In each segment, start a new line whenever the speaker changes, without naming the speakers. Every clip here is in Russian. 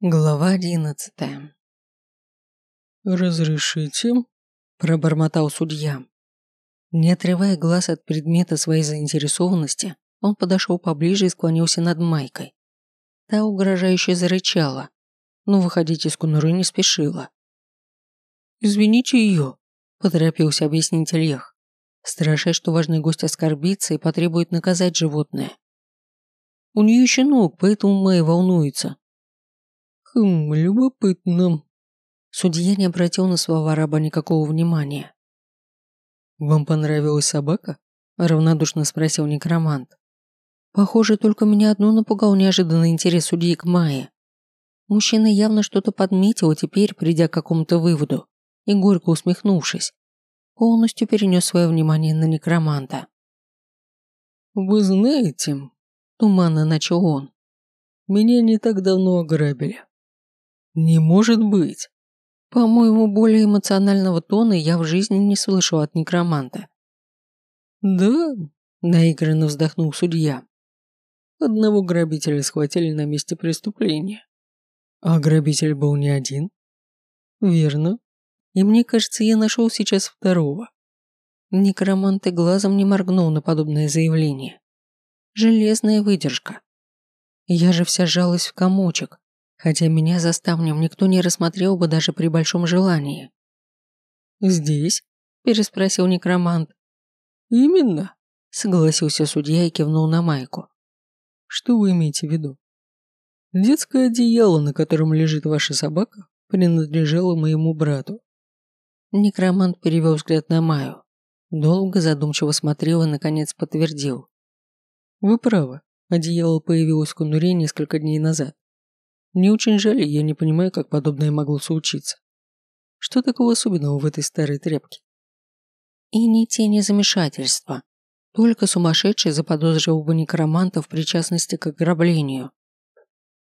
Глава одиннадцатая.
«Разрешите?»
– пробормотал судья. Не отрывая глаз от предмета своей заинтересованности, он подошел поближе и склонился над Майкой. Та угрожающе зарычала, но выходить из конуры не спешила. «Извините ее», – поторопился объяснить Ильях, страшась, что важный гость оскорбится и потребует наказать животное. «У нее щенок, поэтому Мэй волнуется,
Хм, любопытно.
Судья не обратил на слова раба никакого внимания.
«Вам понравилась собака?» – равнодушно спросил некромант.
«Похоже, только меня одно напугал неожиданный интерес судьи к Майе. Мужчина явно что-то подметил, теперь, придя к какому-то выводу, и горько усмехнувшись, полностью перенес свое внимание на некроманта.
«Вы знаете», – туманно начал он, – «меня не так давно ограбили. Не может быть.
По-моему, более эмоционального тона я в жизни не слышал от некроманта.
Да, наигранно вздохнул судья. Одного грабителя схватили на месте преступления. А грабитель был не один? Верно. И мне кажется, я нашел сейчас второго.
Некромант и глазом не моргнул на подобное заявление. Железная выдержка. Я же вся жалась в комочек, хотя меня за ставнем никто не рассмотрел бы даже при большом желании.
«Здесь?»
– переспросил некромант.
«Именно», –
согласился судья и кивнул на майку.
«Что вы имеете в виду?» «Детское одеяло, на котором лежит ваша собака, принадлежало моему брату».
Некромант перевел взгляд на Маю. Долго задумчиво смотрел и, наконец, подтвердил.
«Вы правы. Одеяло появилось в конуре несколько дней назад. Мне очень жаль, я не понимаю, как подобное могло случиться. Что такого особенного в этой старой тряпке?
И ни тени замешательства. Только сумасшедший заподозрил бы некроманта в причастности к ограблению.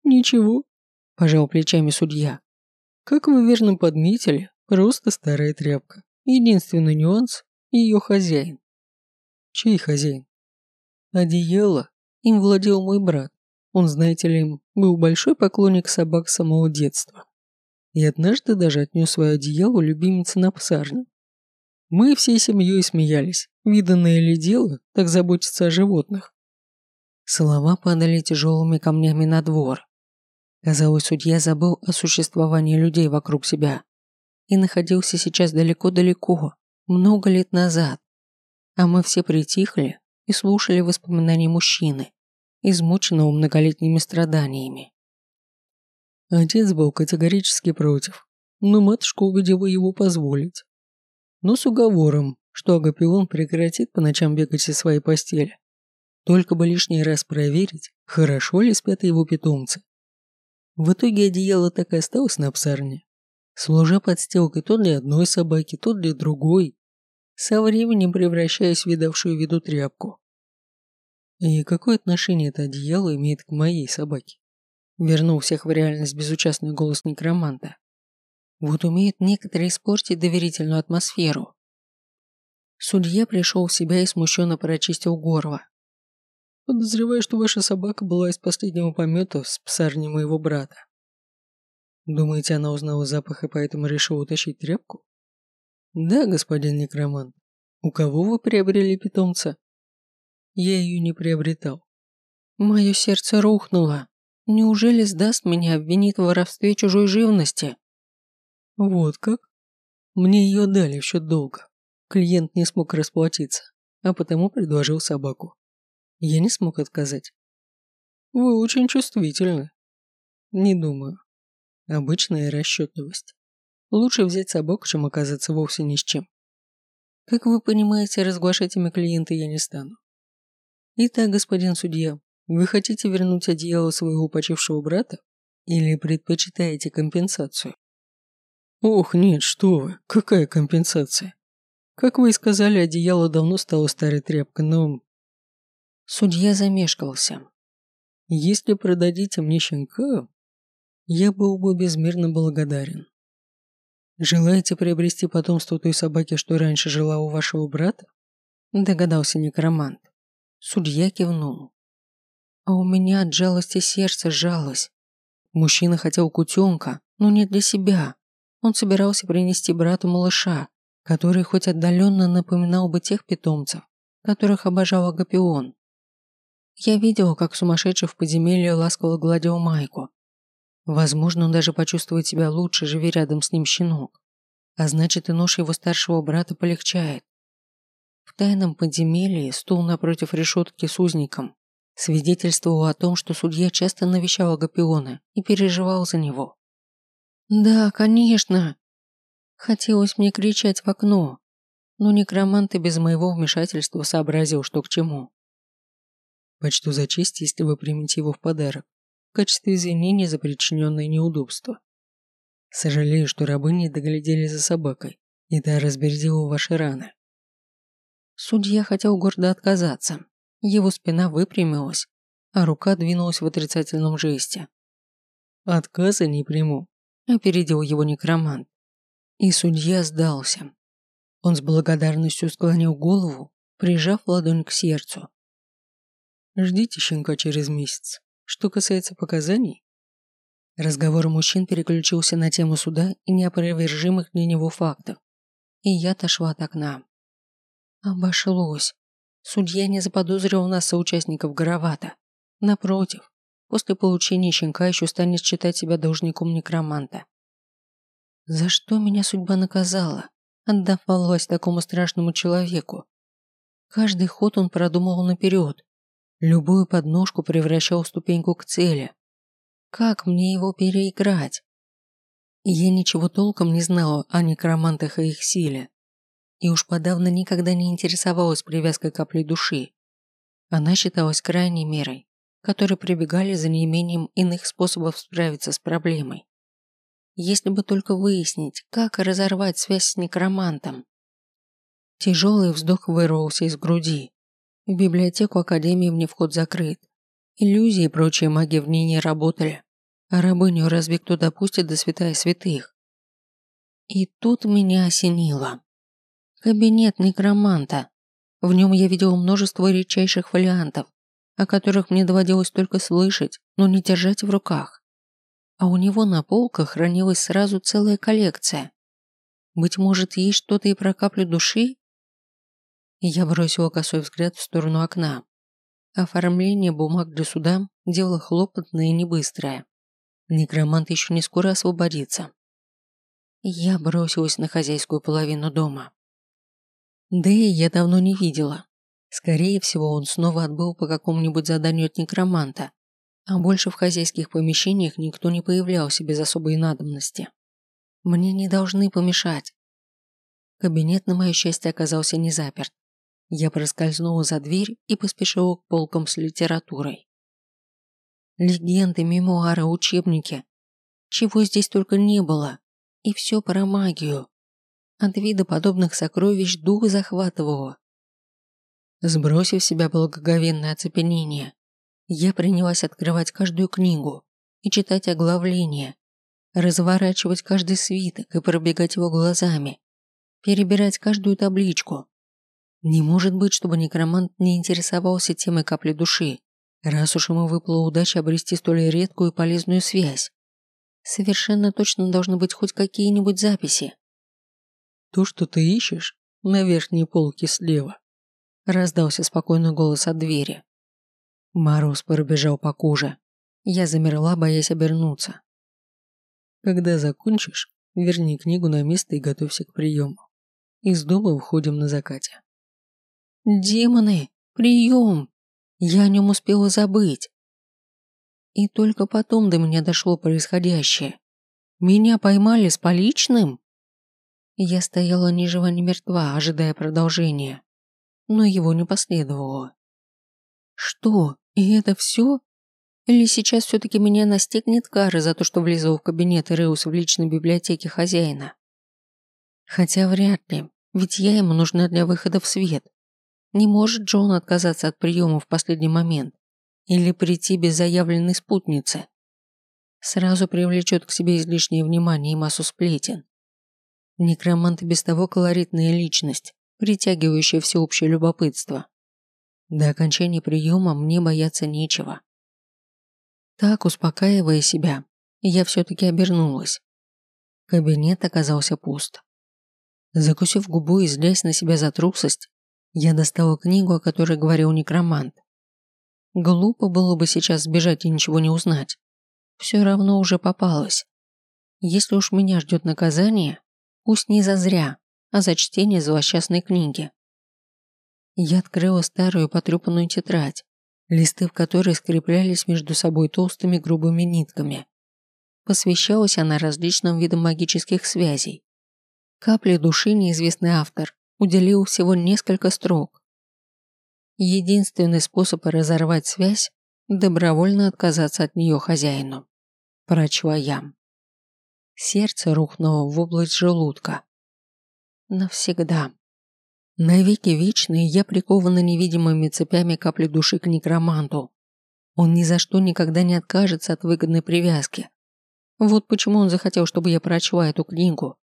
Ничего, пожал плечами судья. Как вы верно подметили, просто старая тряпка. Единственный нюанс – ее хозяин. Чей хозяин? Одеяло. Им владел мой брат. Он, знаете ли, был большой поклонник собак с самого детства. И однажды даже отнес свое одеяло любимице на псарню. Мы всей семьей смеялись. Виданное ли дело так заботиться о животных?
Слова падали тяжелыми камнями на двор. Казалось, судья забыл о существовании людей вокруг себя и находился сейчас далеко-далеко, много лет назад. А мы все притихли и слушали воспоминания мужчины, измученного многолетними страданиями.
Отец был категорически против, но матушка убедила его позволить. Но с уговором, что Агапион прекратит по ночам бегать из своей постели. Только бы лишний раз проверить, хорошо ли спят его питомцы. В итоге одеяло так и осталось на псарне, служа подстилкой то для одной собаки, то для другой, со временем превращаясь в видавшую виду тряпку. И какое отношение это одеяло имеет к моей собаке? Вернул всех в реальность безучастный голос некроманта. Вот умеют некоторые испортить доверительную атмосферу. Судья пришел в себя и смущенно прочистил горло. Подозреваю, что ваша собака была из последнего помета с псарни моего брата. Думаете, она узнала запах и поэтому решила утащить тряпку? Да, господин некромант. У кого вы приобрели питомца? Я ее не приобретал.
Мое сердце рухнуло. Неужели сдаст меня, обвинит в воровстве чужой живности?
Вот как? Мне ее дали в счет долга. Клиент не смог расплатиться, а потому предложил собаку. Я не смог отказать. Вы очень чувствительны. Не думаю. Обычная расчетливость. Лучше взять собаку, чем оказаться вовсе ни с чем. Как вы понимаете, разглашать имя клиента я не стану. Итак, господин судья, вы хотите вернуть одеяло своего почившего брата? Или предпочитаете компенсацию? Ох, нет, что вы, какая компенсация? Как вы и сказали, одеяло давно стало старой тряпкой, но...
Судья замешкался.
Если продадите мне щенка, я был бы безмерно благодарен. Желаете приобрести потомство той собаки, что раньше жила у вашего брата?
Догадался некромант. Судья кивнул. А у меня от жалости сердце сжалось. Мужчина хотел кутенка, но не для себя. Он собирался принести брату малыша, который хоть отдаленно напоминал бы тех питомцев, которых обожал Агапион. Я видела, как сумасшедший в подземелье ласково гладил майку. Возможно, он даже почувствует себя лучше, живи рядом с ним щенок. А значит, и нож его старшего брата полегчает. Тайном подземелье стул напротив решетки с узником свидетельствовал о том, что судья часто навещал Агапиона и переживал за него. «Да, конечно!» Хотелось мне кричать в окно, но некромант и без моего вмешательства сообразил, что к чему.
Почту за честь, если вы примете его в подарок, в качестве извинения за причиненные неудобства. Сожалею, что рабы не доглядели за собакой, и та разбередила ваши раны.
Судья хотел гордо отказаться. Его спина выпрямилась, а рука двинулась в отрицательном жесте.
«Отказа не приму», –
опередил его некромант. И судья сдался. Он с благодарностью склонил голову, прижав ладонь к сердцу.
Ждите щенка через месяц. Что касается показаний...
Разговор мужчин переключился на тему суда и неопровержимых для него фактов. И я отошла от окна. Обошлось. Судья не заподозрил нас соучастников Горовата. Напротив, после получения щенка еще станет считать себя должником некроманта. За что меня судьба наказала, отдав власть такому страшному человеку? Каждый ход он продумывал наперед, Любую подножку превращал в ступеньку к цели. Как мне его переиграть? Я ничего толком не знала о некромантах и их силе. И уж подавно никогда не интересовалась привязкой капли души. Она считалась крайней мерой, которой прибегали за неимением иных способов справиться с проблемой. Если бы только выяснить, как разорвать связь с некромантом. Тяжелый вздох вырвался из груди. В библиотеку Академии мне вход закрыт. Иллюзии и прочие маги в ней не работали. А рабыню разве кто допустит до святая святых? И тут меня осенило. Кабинет некроманта. В нем я видел множество редчайших фолиантов, о которых мне доводилось только слышать, но не держать в руках. А у него на полках хранилась сразу целая коллекция. Быть может, есть что-то и про каплю души? Я бросила косой взгляд в сторону окна. Оформление бумаг для суда – дело хлопотное и небыстрое. Некромант еще не скоро освободится. Я бросилась на хозяйскую половину дома. Дэя я давно не видела. Скорее всего, он снова отбыл по какому-нибудь заданию от некроманта, а больше в хозяйских помещениях никто не появлялся без особой надобности. Мне не должны помешать. Кабинет, на мое счастье, оказался не заперт. Я проскользнула за дверь и поспешила к полкам с литературой. Легенды, мемуары, учебники. Чего здесь только не было. И все про магию. От вида подобных сокровищ дух захватывало. Сбросив с себя благоговенное оцепенение, я принялась открывать каждую книгу и читать оглавление, разворачивать каждый свиток и пробегать его глазами, перебирать каждую табличку, не может быть, чтобы некромант не интересовался темой капли души, раз уж ему выпала удача обрести столь редкую и полезную связь. Совершенно точно должны быть хоть какие-нибудь записи.
То, что ты ищешь, на верхней полке слева.
Раздался спокойный голос от двери. Мороз пробежал по коже. Я замерла, боясь обернуться.
Когда закончишь, верни книгу на место и готовься к приему. Из дома уходим на закате.
Демоны! Прием! Я о нем успела забыть. И только потом до меня дошло происходящее. Меня поймали с поличным? Я стояла ни жива, ни мертва, ожидая продолжения. Но его не последовало. Что, и это все? Или сейчас все-таки меня настигнет кара за то, что влезла в кабинет и в личной библиотеке хозяина? Хотя вряд ли, ведь я ему нужна для выхода в свет. Не может Джон отказаться от приема в последний момент или прийти без заявленной спутницы. Сразу привлечет к себе излишнее внимание и массу сплетен. Некромант без того колоритная личность, притягивающая всеобщее любопытство. До окончания приема мне бояться нечего. Так, успокаивая себя, я все-таки обернулась. Кабинет оказался пуст. Закусив губу и злясь на себя за трусость, я достала книгу, о которой говорил некромант. Глупо было бы сейчас сбежать и ничего не узнать. Все равно уже попалась. Если уж меня ждет наказание, пусть не за зря, а за чтение злосчастной книги. Я открыла старую потрепанную тетрадь, листы в которой скреплялись между собой толстыми грубыми нитками. Посвящалась она различным видам магических связей. Капли души неизвестный автор уделил всего несколько строк. Единственный способ разорвать связь – добровольно отказаться от нее хозяину. Прочла я. Сердце рухнуло в область желудка. Навсегда. Навеки вечные я прикована невидимыми цепями капли души к некроманту. Он ни за что никогда не откажется от выгодной привязки. Вот почему он захотел, чтобы я прочла эту книгу.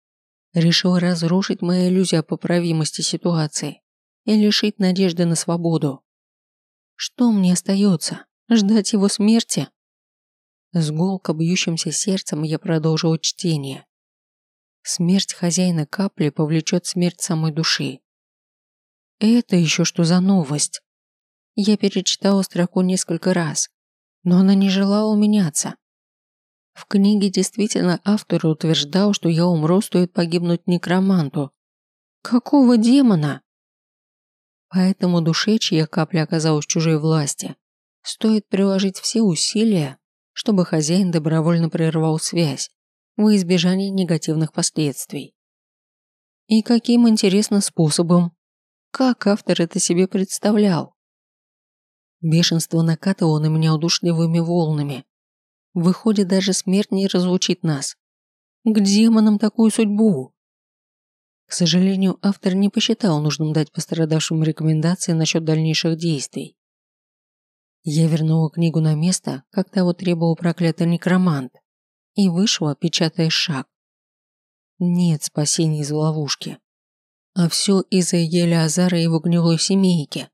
Решил разрушить мою иллюзию о поправимости ситуации и лишить надежды на свободу. Что мне остается? Ждать его смерти? С гулко бьющимся сердцем я продолжил чтение. Смерть хозяина капли повлечет смерть самой души. Это еще что за новость? Я перечитала строку несколько раз, но она не желала меняться. В книге действительно автор утверждал, что я умру, стоит погибнуть некроманту. Какого демона? Поэтому душе, чья капля оказалась в чужой власти, стоит приложить все усилия, чтобы хозяин добровольно прервал связь во избежание негативных последствий. И каким интересным способом как автор это себе представлял? Бешенство накатывало на меня удушливыми волнами. Выходит, даже смерть не разлучит нас. К демонам такую судьбу? К сожалению, автор не посчитал нужным дать пострадавшим рекомендации насчет дальнейших действий. Я вернула книгу на место, как того требовал проклятый некромант, и вышла, печатая шаг. Нет спасения из ловушки. А все из-за Елеазара и его гнилой семейки.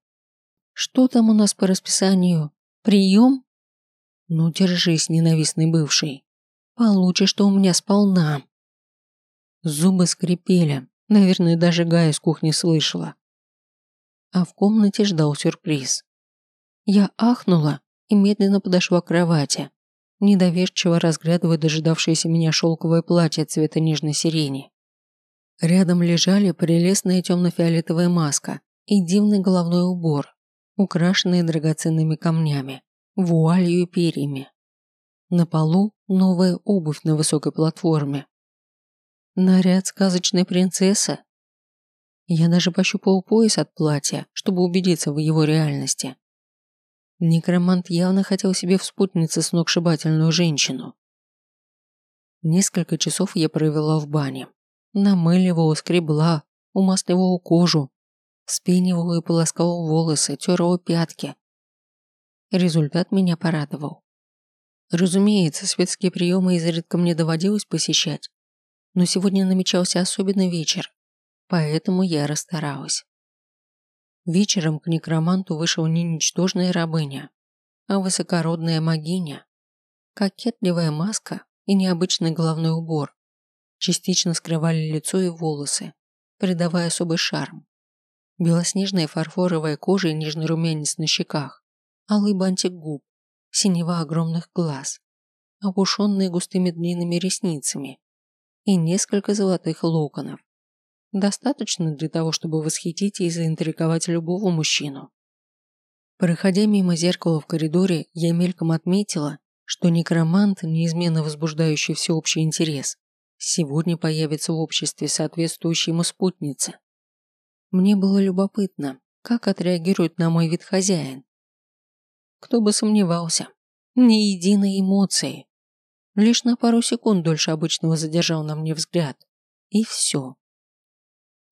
Что там у нас по расписанию? Прием? Ну, держись, ненавистный бывший. Получишь, что у меня сполна. Зубы скрипели. Наверное, даже Гая из кухни слышала. А в комнате ждал сюрприз. Я ахнула и медленно подошла к кровати, недоверчиво разглядывая дожидавшееся меня шелковое платье цвета нежной сирени. Рядом лежали прелестная темно-фиолетовая маска и дивный головной убор, украшенные драгоценными камнями, вуалью и перьями. На полу новая обувь на высокой платформе. Наряд сказочной принцессы. Я даже пощупал пояс от платья, чтобы убедиться в его реальности. Некромант явно хотел себе в спутнице сногсшибательную женщину. Несколько часов я провела в бане. Намыливала, скребла, умасливала кожу, спенивала и полоскала волосы, терла пятки. Результат меня порадовал. Разумеется, светские приемы изредка мне доводилось посещать, но сегодня намечался особенный вечер, поэтому я расстаралась. Вечером к некроманту вышел не ничтожная рабыня, а высокородная магиня. Кокетливая маска и необычный головной убор частично скрывали лицо и волосы, придавая особый шарм. Белоснежная фарфоровая кожа и нежный румянец на щеках, алый бантик губ, синева огромных глаз, опушенные густыми длинными ресницами и несколько золотых локонов. Достаточно для того, чтобы восхитить и заинтриговать любого мужчину. Проходя мимо зеркала в коридоре, я мельком отметила, что некромант, неизменно возбуждающий всеобщий интерес, сегодня появится в обществе соответствующей ему спутницы. Мне было любопытно, как отреагирует на мой вид хозяин. Кто бы сомневался, ни единой эмоции. Лишь на пару секунд дольше обычного задержал на мне взгляд. И все.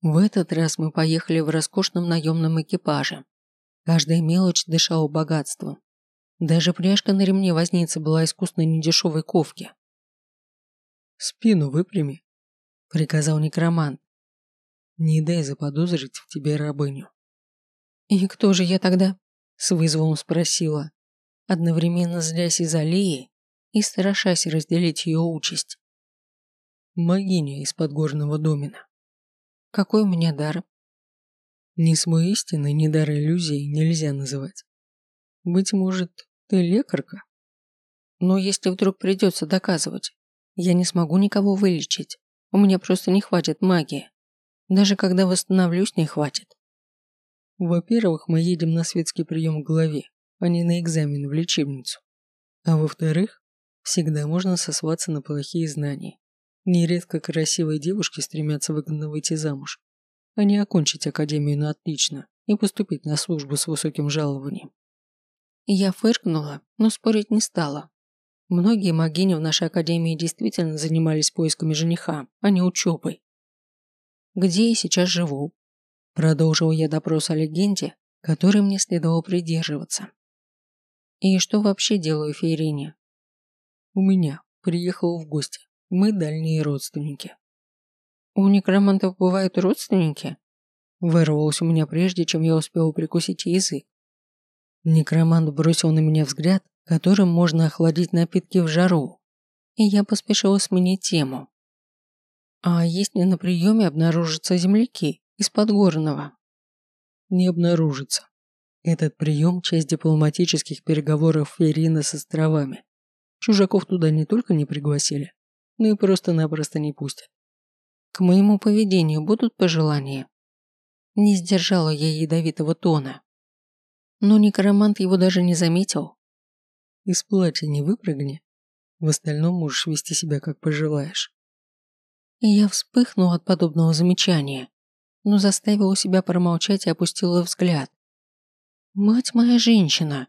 В этот раз мы поехали в роскошном наемном экипаже. Каждая мелочь дышала богатством. Даже пряжка на ремне возницы была искусной недешевой ковки.
«Спину выпрями», — приказал некромант. «Не дай заподозрить в тебе рабыню».
«И кто же я тогда?» — с вызовом спросила, одновременно злясь из аллеи и страшась разделить ее участь.
Магиня из подгорного домена.
Какой у меня дар?
Не свой истинный, ни дар иллюзии нельзя называть. Быть может, ты лекарка?
Но если вдруг придется доказывать, я не смогу никого вылечить. У меня просто не хватит магии. Даже когда восстановлюсь, не хватит.
Во-первых, мы едем на светский прием в голове, а не на экзамен в лечебницу. А во-вторых, всегда можно сосваться на плохие знания. Нередко красивые девушки стремятся выгодно выйти замуж, а не окончить академию на отлично и поступить на службу с высоким жалованием.
Я фыркнула, но спорить не стала. Многие магини в нашей академии действительно занимались поисками жениха, а не учебой. Где я сейчас живу? Продолжил я допрос о легенде, которой мне следовало придерживаться. И что вообще делаю в Фейрине?
У меня. Приехал в гости. Мы дальние родственники.
У некромантов бывают родственники? Вырвалось у меня прежде, чем я успел прикусить язык. Некромант бросил на меня взгляд, которым можно охладить напитки в жару, и я поспешила сменить тему. А если на приеме обнаружатся земляки из Подгорного?
Не обнаружится. Этот прием – часть дипломатических переговоров Ферина с островами. Чужаков туда не только не пригласили, но и просто-напросто не пустят.
К моему поведению будут пожелания? Не сдержала я ядовитого тона. Но некромант его даже не заметил.
Из платья не выпрыгни. В остальном можешь вести себя как пожелаешь.
И я вспыхнула от подобного замечания, но заставила себя промолчать и опустила взгляд. Мать моя женщина!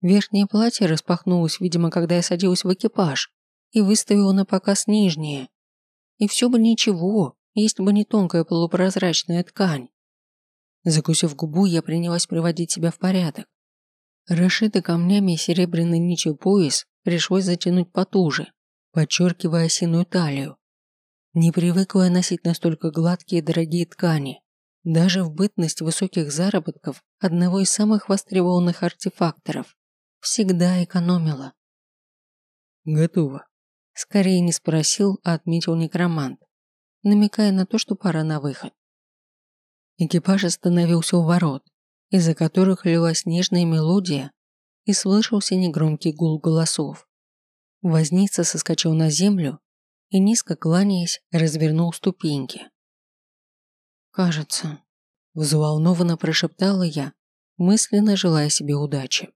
Верхнее платье распахнулось, видимо, когда я садилась в экипаж, и выставила на показ нижнее. И все бы ничего, если бы не тонкая полупрозрачная ткань. Закусив губу, я принялась приводить себя в порядок. Расшитый камнями и серебряной нитью пояс пришлось затянуть потуже, подчеркивая осиную талию. Не привыкла носить настолько гладкие и дорогие ткани. Даже в бытность высоких заработков одного из самых востребованных артефакторов всегда экономила.
Готово.
Скорее не спросил, а отметил некромант, намекая на то, что пора на выход. Экипаж остановился у ворот, из-за которых лилась нежная мелодия и слышался негромкий гул голосов. Возница соскочил на землю и, низко кланяясь, развернул ступеньки. «Кажется», – взволнованно прошептала я, мысленно желая себе удачи.